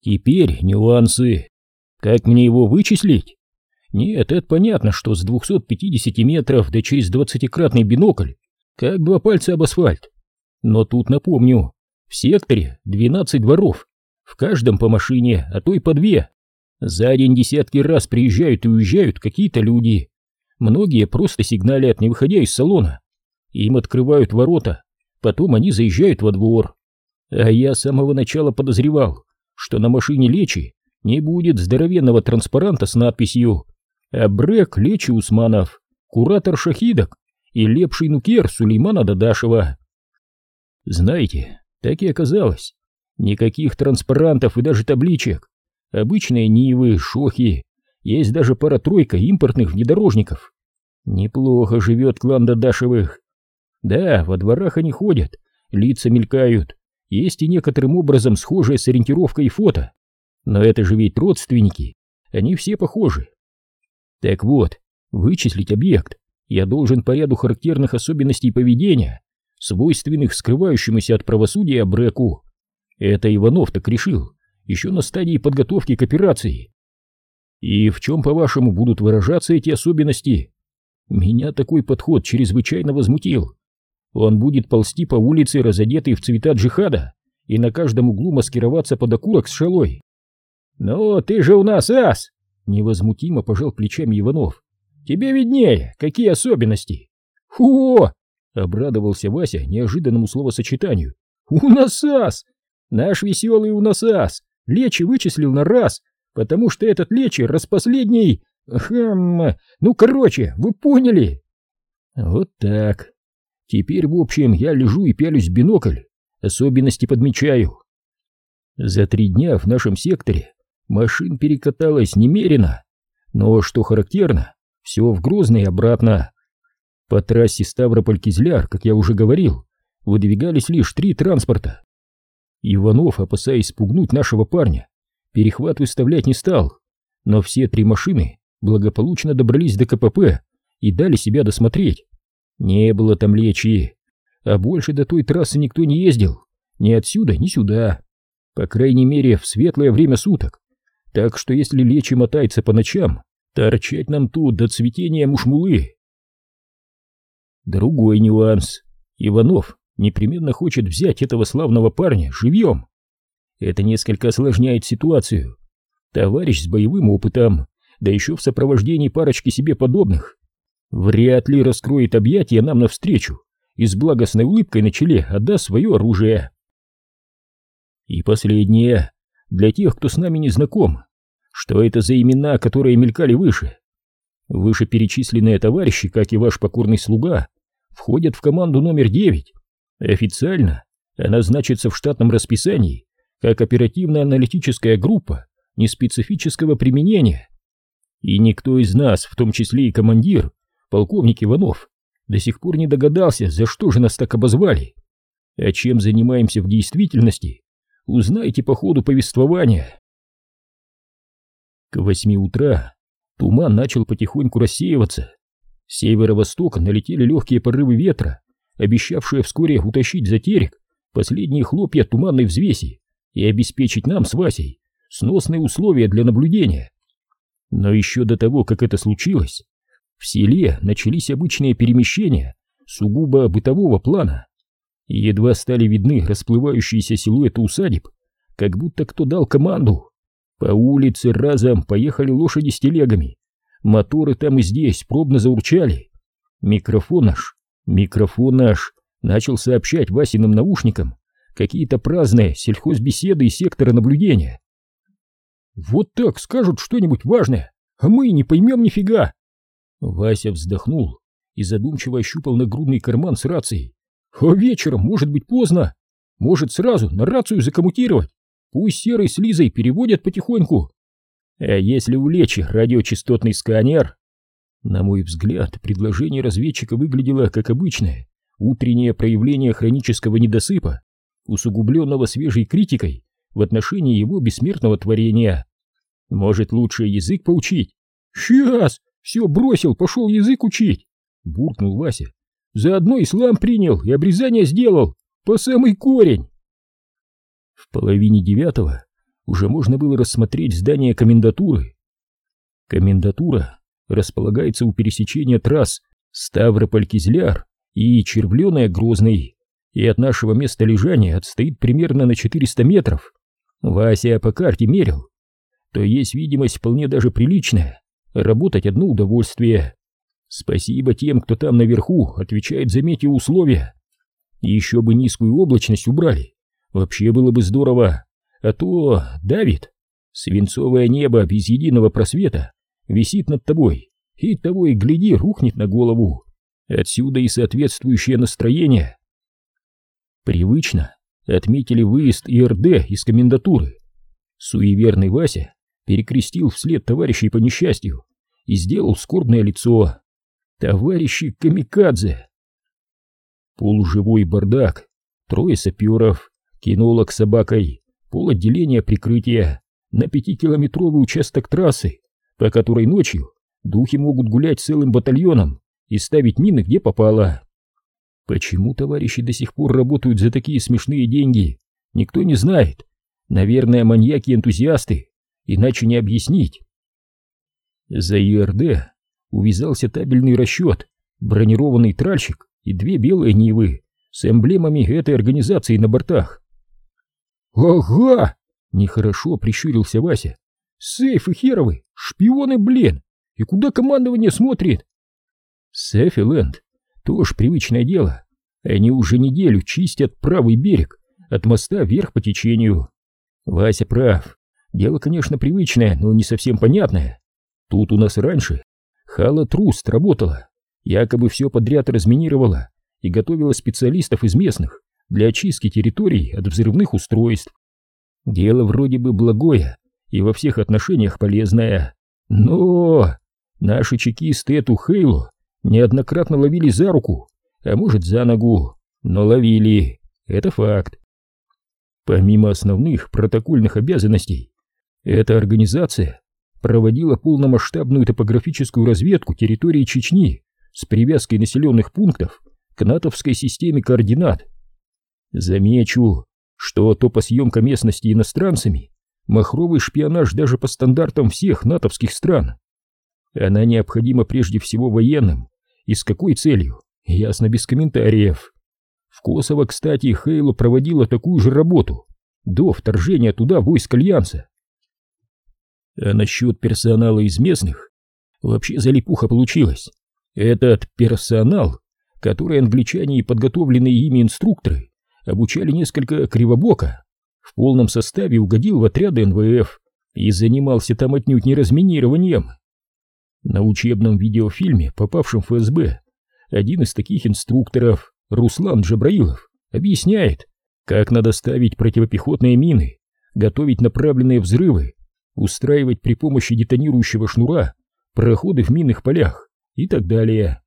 Теперь нюансы. Как мне его вычислить? Нет, это понятно, что с 250 метров да через 20-кратный бинокль, как два пальца об асфальт. Но тут напомню, в секторе 12 дворов, в каждом по машине, а то и по две. За день десятки раз приезжают и уезжают какие-то люди. Многие просто сигналят, не выходя из салона. Им открывают ворота, потом они заезжают во двор. А я с самого начала подозревал, что на машине Лечи не будет здоровенного транспаранта с надписью «Абрек Лечи Усманов, куратор шахидок и лепший нукер Сулеймана Дадашева». Знаете, так и оказалось. Никаких транспарантов и даже табличек. Обычные Нивы, Шохи, есть даже пара-тройка импортных внедорожников. Неплохо живет клан Дадашевых. Да, во дворах они ходят, лица мелькают, есть и некоторым образом схожие с ориентировкой фото. Но это же ведь родственники, они все похожи. Так вот, вычислить объект я должен по ряду характерных особенностей поведения, свойственных скрывающемуся от правосудия Бреку. Это Иванов так решил, еще на стадии подготовки к операции. И в чем, по-вашему, будут выражаться эти особенности? Меня такой подход чрезвычайно возмутил. Он будет ползти по улице, разодетый в цвета джихада, и на каждом углу маскироваться под окурок с шалой. «Ну, ты же у нас ас!» — невозмутимо пожал плечами Иванов. «Тебе виднее, какие особенности!» «Фу!» — обрадовался Вася неожиданному словосочетанию. «У нас ас! Наш веселый у нас ас! Лечи вычислил на раз, потому что этот Лечи распоследний... Хм... Ну, короче, вы поняли?» «Вот так. Теперь, в общем, я лежу и пялюсь в бинокль, особенности подмечаю. За три дня в нашем секторе машин перекаталось немерено, но, что характерно, все в Грозный обратно. По трассе Ставрополь-Кизляр, как я уже говорил, выдвигались лишь три транспорта. Иванов, опасаясь спугнуть нашего парня, перехват выставлять не стал, но все три машины благополучно добрались до КПП и дали себя досмотреть. Не было там лечи, а больше до той трассы никто не ездил, ни отсюда, ни сюда, по крайней мере в светлое время суток, так что если лечи мотается по ночам, торчать нам тут до цветения мушмулы. Другой нюанс. Иванов непременно хочет взять этого славного парня живьем. Это несколько осложняет ситуацию. Товарищ с боевым опытом, да еще в сопровождении парочки себе подобных, вряд ли раскроет объятия нам навстречу и с благостной улыбкой на челе отдаст свое оружие. И последнее, для тех, кто с нами не знаком, что это за имена, которые мелькали выше. Вышеперечисленные товарищи, как и ваш покорный слуга, входят в команду номер девять. Официально она значится в штатном расписании как оперативно-аналитическая группа неспецифического применения. И никто из нас, в том числе и командир, полковник Иванов, до сих пор не догадался, за что же нас так обозвали. А чем занимаемся в действительности, узнаете по ходу повествования. К восьми утра туман начал потихоньку рассеиваться. С северо-востока налетели легкие порывы ветра, обещавшие вскоре утащить за терек последние хлопья туманной взвеси и обеспечить нам с Васей сносные условия для наблюдения. Но еще до того, как это случилось, в селе начались обычные перемещения сугубо бытового плана. И едва стали видны расплывающиеся силуэты усадеб, как будто кто дал команду. По улице разом поехали лошади с телегами, моторы там и здесь пробно заурчали. Микрофон наш, микрофон наш начал сообщать Васиным наушникам какие-то праздные сельхозбеседы из сектора наблюдения. «Вот так скажут что-нибудь важное, а мы не поймем нифига!» Вася вздохнул и задумчиво ощупал нагрудный карман с рацией. «А вечером, может быть, поздно. Может, сразу на рацию закоммутировать. Пусть Серый с Лизой переводят потихоньку. А если улечь радиочастотный сканер?» На мой взгляд, предложение разведчика выглядело как обычное утреннее проявление хронического недосыпа, усугубленного свежей критикой в отношении его бессмертного творения. Может, лучше язык поучить? «Сейчас!» Все бросил, пошел язык учить, буркнул Вася. Заодно ислам принял и обрезание сделал, по самый корень. В половине девятого уже можно было рассмотреть здание комендатуры. Комендатура располагается у пересечения трасс Ставрополь-Кизляр и Червленая-Грозный, и от нашего места лежания отстоит примерно на 400 метров. Вася по карте мерил. То есть видимость вполне даже приличная, работать одно удовольствие. Спасибо тем, кто там наверху отвечает за метеоусловия. Еще бы низкую облачность убрали, вообще было бы здорово, а то давит. Свинцовое небо без единого просвета висит над тобой, и того и гляди, рухнет на голову. Отсюда и соответствующее настроение. Привычно отметили выезд ИРД из комендатуры. Суеверный Вася перекрестил вслед товарищей по несчастью и сделал скорбное лицо. Товарищи камикадзе! Полуживой бардак, трое саперов, кинолог с собакой, пол отделения прикрытия на пятикилометровый участок трассы, по которой ночью духи могут гулять целым батальоном и ставить мины где попало. Почему товарищи до сих пор работают за такие смешные деньги, никто не знает. Наверное, маньяки-энтузиасты, иначе не объяснить. За ИРД увязался табельный расчет, бронированный тральщик и две белые Нивы с эмблемами этой организации на бортах. «Ага!» — нехорошо прищурился Вася. «Сейфы херовы! Шпионы, блин! И куда командование смотрит?» «Сефиленд — тоже привычное дело. Они уже неделю чистят правый берег от моста вверх по течению. Вася прав. Дело, конечно, привычное, но не совсем понятное. Тут у нас раньше Хала Труст работала, якобы все подряд разминировала и готовила специалистов из местных для очистки территорий от взрывных устройств. Дело вроде бы благое и во всех отношениях полезное, но наши чекисты эту Хейлу неоднократно ловили за руку, а может за ногу, но ловили, это факт. Помимо основных протокольных обязанностей, эта организация проводила полномасштабную топографическую разведку территории Чечни с привязкой населенных пунктов к натовской системе координат. Замечу, что топосъемка местности иностранцами – махровый шпионаж даже по стандартам всех натовских стран. Она необходима прежде всего военным. И с какой целью? Ясно без комментариев. В Косово, кстати, Хейло проводила такую же работу до вторжения туда войск Альянса. А насчет персонала из местных вообще залипуха получилась. Этот персонал, который англичане и подготовленные ими инструкторы обучали несколько кривобоко, в полном составе угодил в отряды НВФ и занимался там отнюдь не разминированием. На учебном видеофильме, попавшем в ФСБ, один из таких инструкторов, Руслан Джабраилов, объясняет, как надо ставить противопехотные мины, готовить направленные взрывы, устраивать при помощи детонирующего шнура проходы в минных полях и так далее.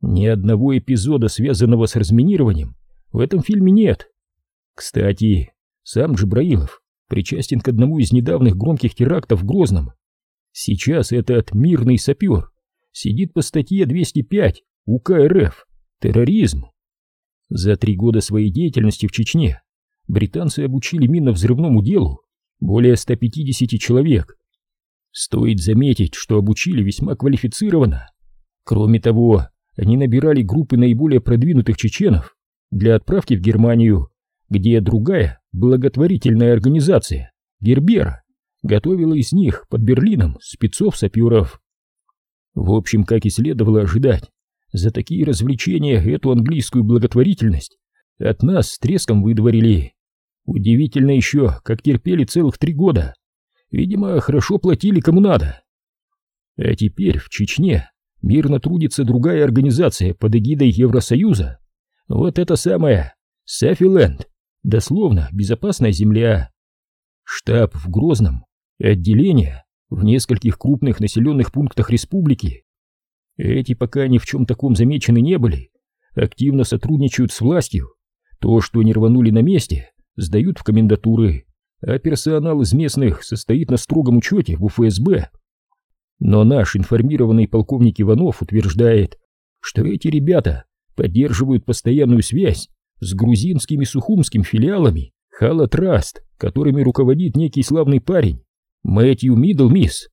Ни одного эпизода, связанного с разминированием, в этом фильме нет. Кстати, сам Джабраилов причастен к одному из недавних громких терактов в Грозном. Сейчас этот мирный сапер сидит по статье 205 УК РФ «Терроризм». За три года своей деятельности в Чечне британцы обучили минно-взрывному делу более 150 человек. Стоит заметить, что обучили весьма квалифицированно. Кроме того, они набирали группы наиболее продвинутых чеченов для отправки в Германию, где другая благотворительная организация, Гербера, готовила из них под Берлином спецов-саперов. В общем, как и следовало ожидать, за такие развлечения эту английскую благотворительность от нас с треском выдворили. Удивительно еще, как терпели целых три года. Видимо, хорошо платили кому надо. А теперь в Чечне мирно трудится другая организация под эгидой Евросоюза. Вот это самое, Сафиленд, дословно безопасная земля. Штаб в Грозном, отделение в нескольких крупных населенных пунктах республики. Эти пока ни в чем таком замечены не были, активно сотрудничают с властью. То, что не рванули на месте, сдают в комендатуры, а персонал из местных состоит на строгом учете в УФСБ. Но наш информированный полковник Иванов утверждает, что эти ребята поддерживают постоянную связь с грузинскими сухумскими филиалами Хала Траст, которыми руководит некий славный парень, Мэтью Миддлмисс.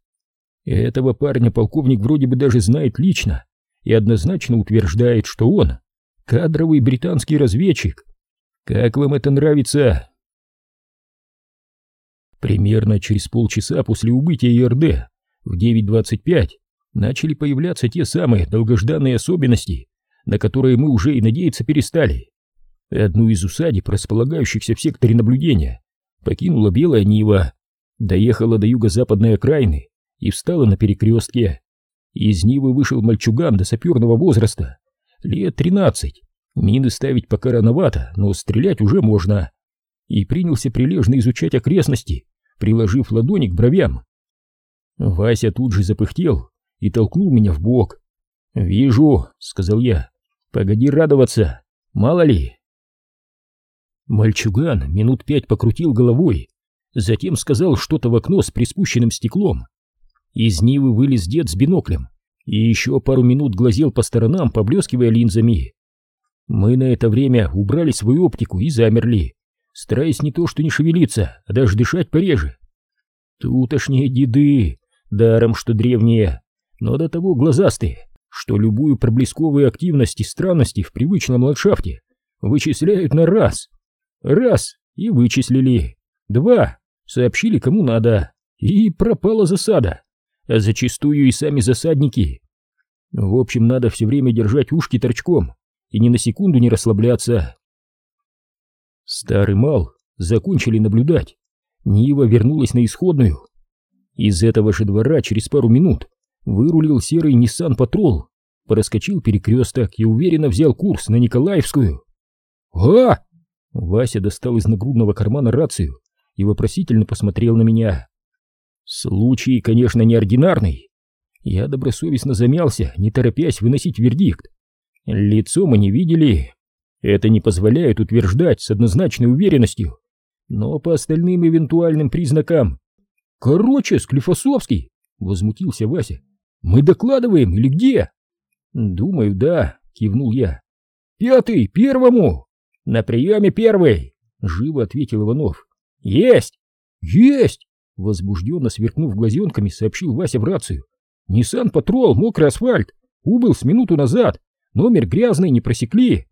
Этого парня полковник вроде бы даже знает лично и однозначно утверждает, что он кадровый британский разведчик. Как вам это нравится? Примерно через полчаса после убытия ИРД в 9.25 начали появляться те самые долгожданные особенности, на которые мы уже и надеяться перестали. Одну из усадеб, располагающихся в секторе наблюдения, покинула белая Нива, доехала до юго-западной окраины и встала на перекрестке. Из Нивы вышел мальчуган до саперного возраста, лет тринадцать. Мины ставить пока рановато, но стрелять уже можно. И принялся прилежно изучать окрестности, приложив ладони к бровям. Вася тут же запыхтел и толкнул меня в бок. «Вижу», — сказал я, — «погоди радоваться, мало ли». Мальчуган минут пять покрутил головой, затем сказал что-то в окно с приспущенным стеклом. Из Нивы вылез дед с биноклем и еще пару минут глазел по сторонам, поблескивая линзами. Мы на это время убрали свою оптику и замерли, стараясь не то что не шевелиться, а даже дышать пореже. Тутошние деды, даром что древние, но до того глазастые, что любую проблесковую активность и странности в привычном ландшафте вычисляют на раз. Раз и вычислили. Два сообщили кому надо, и пропала засада, а зачастую и сами засадники. В общем, надо все время держать ушки торчком и ни на секунду не расслабляться. Старый мал закончили наблюдать. Нива вернулась на исходную. Из этого же двора через пару минут вырулил серый Nissan Patrol, проскочил перекресток и уверенно взял курс на Николаевскую. «А!» Вася достал из нагрудного кармана рацию и вопросительно посмотрел на меня. Случай, конечно, неординарный. Я добросовестно замялся, не торопясь выносить вердикт. Лицо мы не видели. Это не позволяет утверждать с однозначной уверенностью. Но по остальным эвентуальным признакам... Короче, Склифосовский, возмутился Вася. Мы докладываем или где? Думаю, да, кивнул я. Пятый, первому! На приеме первый, живо ответил Иванов. Есть! Есть! Возбужденно сверкнув глазенками, сообщил Вася в рацию. Ниссан Патрол, мокрый асфальт, убыл с минуту назад, Номер грязный, не просекли.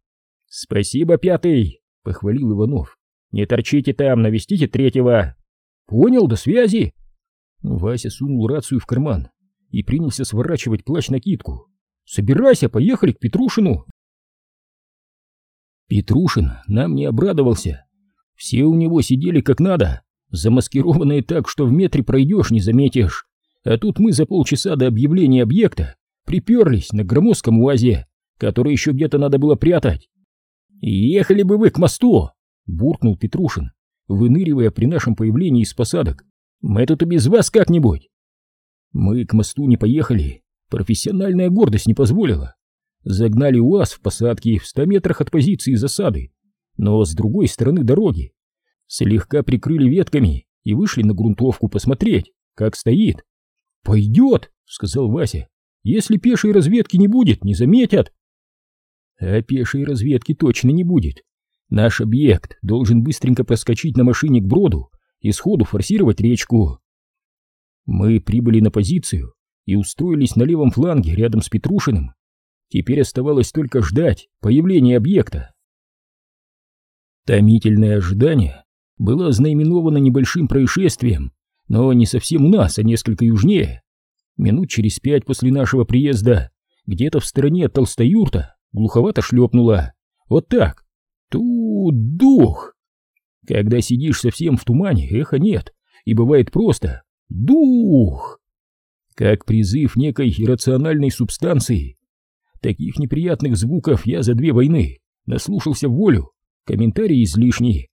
Спасибо, пятый, похвалил Иванов. Не торчите там, навестите третьего. Понял, до связи. Вася сунул рацию в карман и принялся сворачивать плащ-накидку. Собирайся, поехали к Петрушину. Петрушин нам не обрадовался. Все у него сидели как надо, замаскированные так, что в метре пройдешь, не заметишь. А тут мы за полчаса до объявления объекта приперлись на громоздком УАЗе который еще где-то надо было прятать. «Ехали бы вы к мосту!» — буркнул Петрушин, выныривая при нашем появлении из посадок. «Мы тут и без вас как-нибудь!» Мы к мосту не поехали, профессиональная гордость не позволила. Загнали УАЗ в посадке в ста метрах от позиции засады, но с другой стороны дороги. Слегка прикрыли ветками и вышли на грунтовку посмотреть, как стоит. «Пойдет!» — сказал Вася. «Если пешей разведки не будет, не заметят!» А пешей разведки точно не будет. Наш объект должен быстренько проскочить на машине к броду и сходу форсировать речку. Мы прибыли на позицию и устроились на левом фланге рядом с Петрушиным. Теперь оставалось только ждать появления объекта. Томительное ожидание было ознаменовано небольшим происшествием, но не совсем у нас, а несколько южнее. Минут через пять после нашего приезда, где-то в стороне от Толстоюрта, глуховато шлепнула. Вот так. Тут дух. Когда сидишь совсем в тумане, эха нет, и бывает просто дух. Как призыв некой иррациональной субстанции. Таких неприятных звуков я за две войны наслушался в волю, комментарии излишние.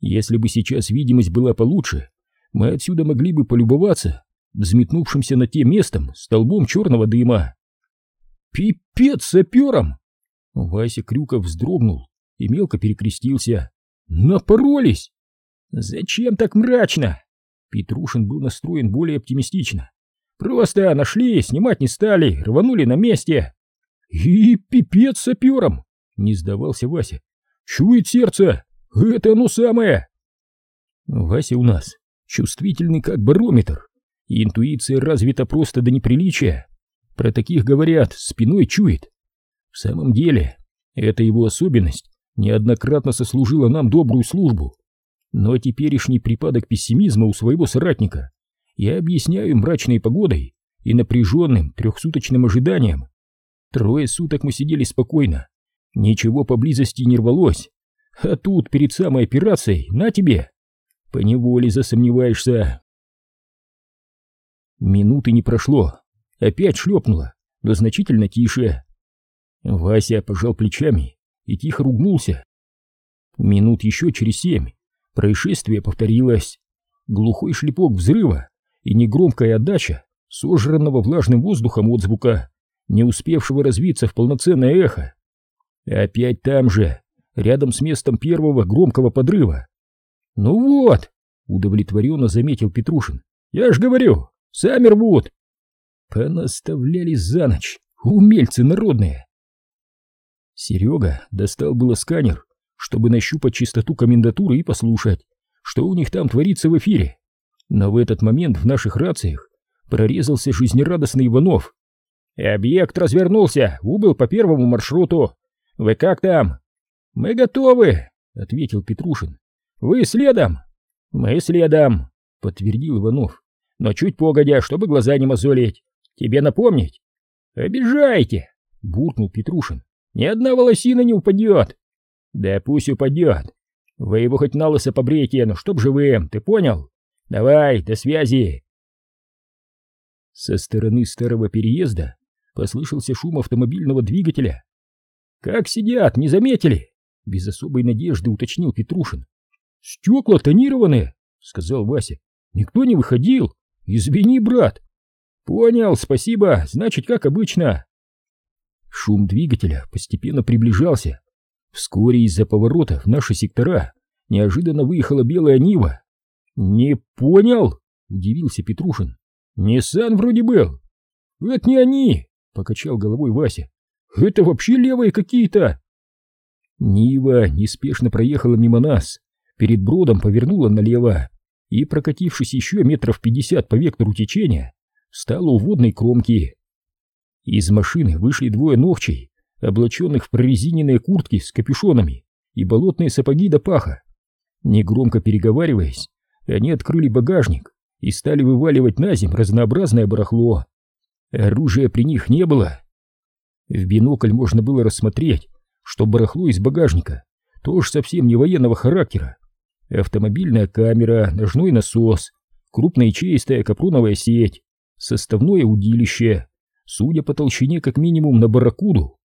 Если бы сейчас видимость была получше, мы отсюда могли бы полюбоваться взметнувшимся над тем местом столбом черного дыма. Пипец сапером! Вася Крюков вздрогнул и мелко перекрестился. «Напоролись!» «Зачем так мрачно?» Петрушин был настроен более оптимистично. «Просто нашли, снимать не стали, рванули на месте». «И пипец сапером!» — не сдавался Вася. «Чует сердце! Это оно самое!» Вася у нас чувствительный как барометр, интуиция развита просто до неприличия. Про таких говорят, спиной чует. В самом деле, эта его особенность неоднократно сослужила нам добрую службу. Но теперешний припадок пессимизма у своего соратника я объясняю мрачной погодой и напряженным трехсуточным ожиданием. Трое суток мы сидели спокойно, ничего поблизости не рвалось, а тут перед самой операцией, на тебе, поневоле засомневаешься. Минуты не прошло, опять шлепнуло, но значительно тише. Вася пожал плечами и тихо ругнулся. Минут еще через семь происшествие повторилось. Глухой шлепок взрыва и негромкая отдача сожранного влажным воздухом отзвука, не успевшего развиться в полноценное эхо. Опять там же, рядом с местом первого громкого подрыва. «Ну вот!» — удовлетворенно заметил Петрушин. «Я ж говорю, сами рвут!» Понаставляли за ночь, умельцы народные. Серега достал было сканер, чтобы нащупать частоту комендатуры и послушать, что у них там творится в эфире. Но в этот момент в наших рациях прорезался жизнерадостный Иванов. «Объект развернулся, убыл по первому маршруту. Вы как там?» «Мы готовы», — ответил Петрушин. «Вы следом?» «Мы следом», — подтвердил Иванов. «Но чуть погодя, чтобы глаза не мозолить. Тебе напомнить?» «Обижайте!» — буркнул Петрушин. «Ни одна волосина не упадет!» «Да пусть упадет! Вы его хоть на лысо побрейте, но чтоб живым, ты понял? Давай, до связи!» Со стороны старого переезда послышался шум автомобильного двигателя. «Как сидят, не заметили?» — без особой надежды уточнил Петрушин. «Стекла тонированные», — сказал Вася. «Никто не выходил. Извини, брат». «Понял, спасибо, значит, как обычно». Шум двигателя постепенно приближался. Вскоре из-за поворота в наши сектора неожиданно выехала белая Нива. «Не понял?» — удивился Петрушин. «Ниссан вроде был». «Это не они!» — покачал головой Вася. «Это вообще левые какие-то!» Нива неспешно проехала мимо нас, перед бродом повернула налево и, прокатившись еще метров пятьдесят по вектору течения, встала у водной кромки. Из машины вышли двое ногчей, облаченных в прорезиненные куртки с капюшонами и болотные сапоги до паха. Негромко переговариваясь, они открыли багажник и стали вываливать на земь разнообразное барахло. Оружия при них не было. В бинокль можно было рассмотреть, что барахло из багажника тоже совсем не военного характера. Автомобильная камера, ножной насос, крупная чистая капроновая сеть, составное удилище, судя по толщине как минимум на барракуду,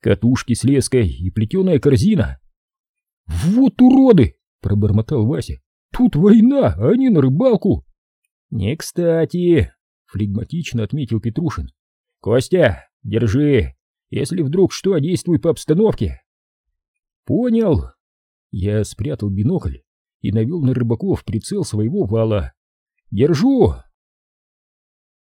катушки с леской и плетеная корзина. «Вот уроды!» — пробормотал Вася. «Тут война, а они на рыбалку!» «Не кстати», — флегматично отметил Петрушин. «Костя, держи, если вдруг что, действуй по обстановке». «Понял». Я спрятал бинокль и навел на рыбаков прицел своего вала. «Держу!»